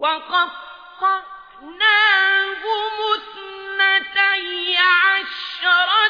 وقطعناهم اثنتي عشرة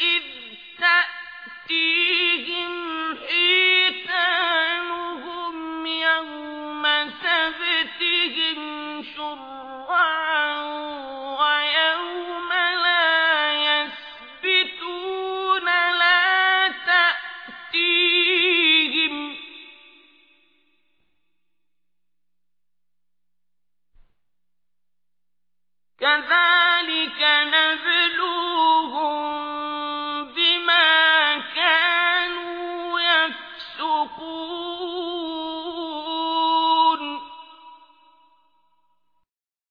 إذ تأتيهم حيتانهم يوم سبتهم شرعا ويوم لا يسبتون لا تأتيهم. كذلك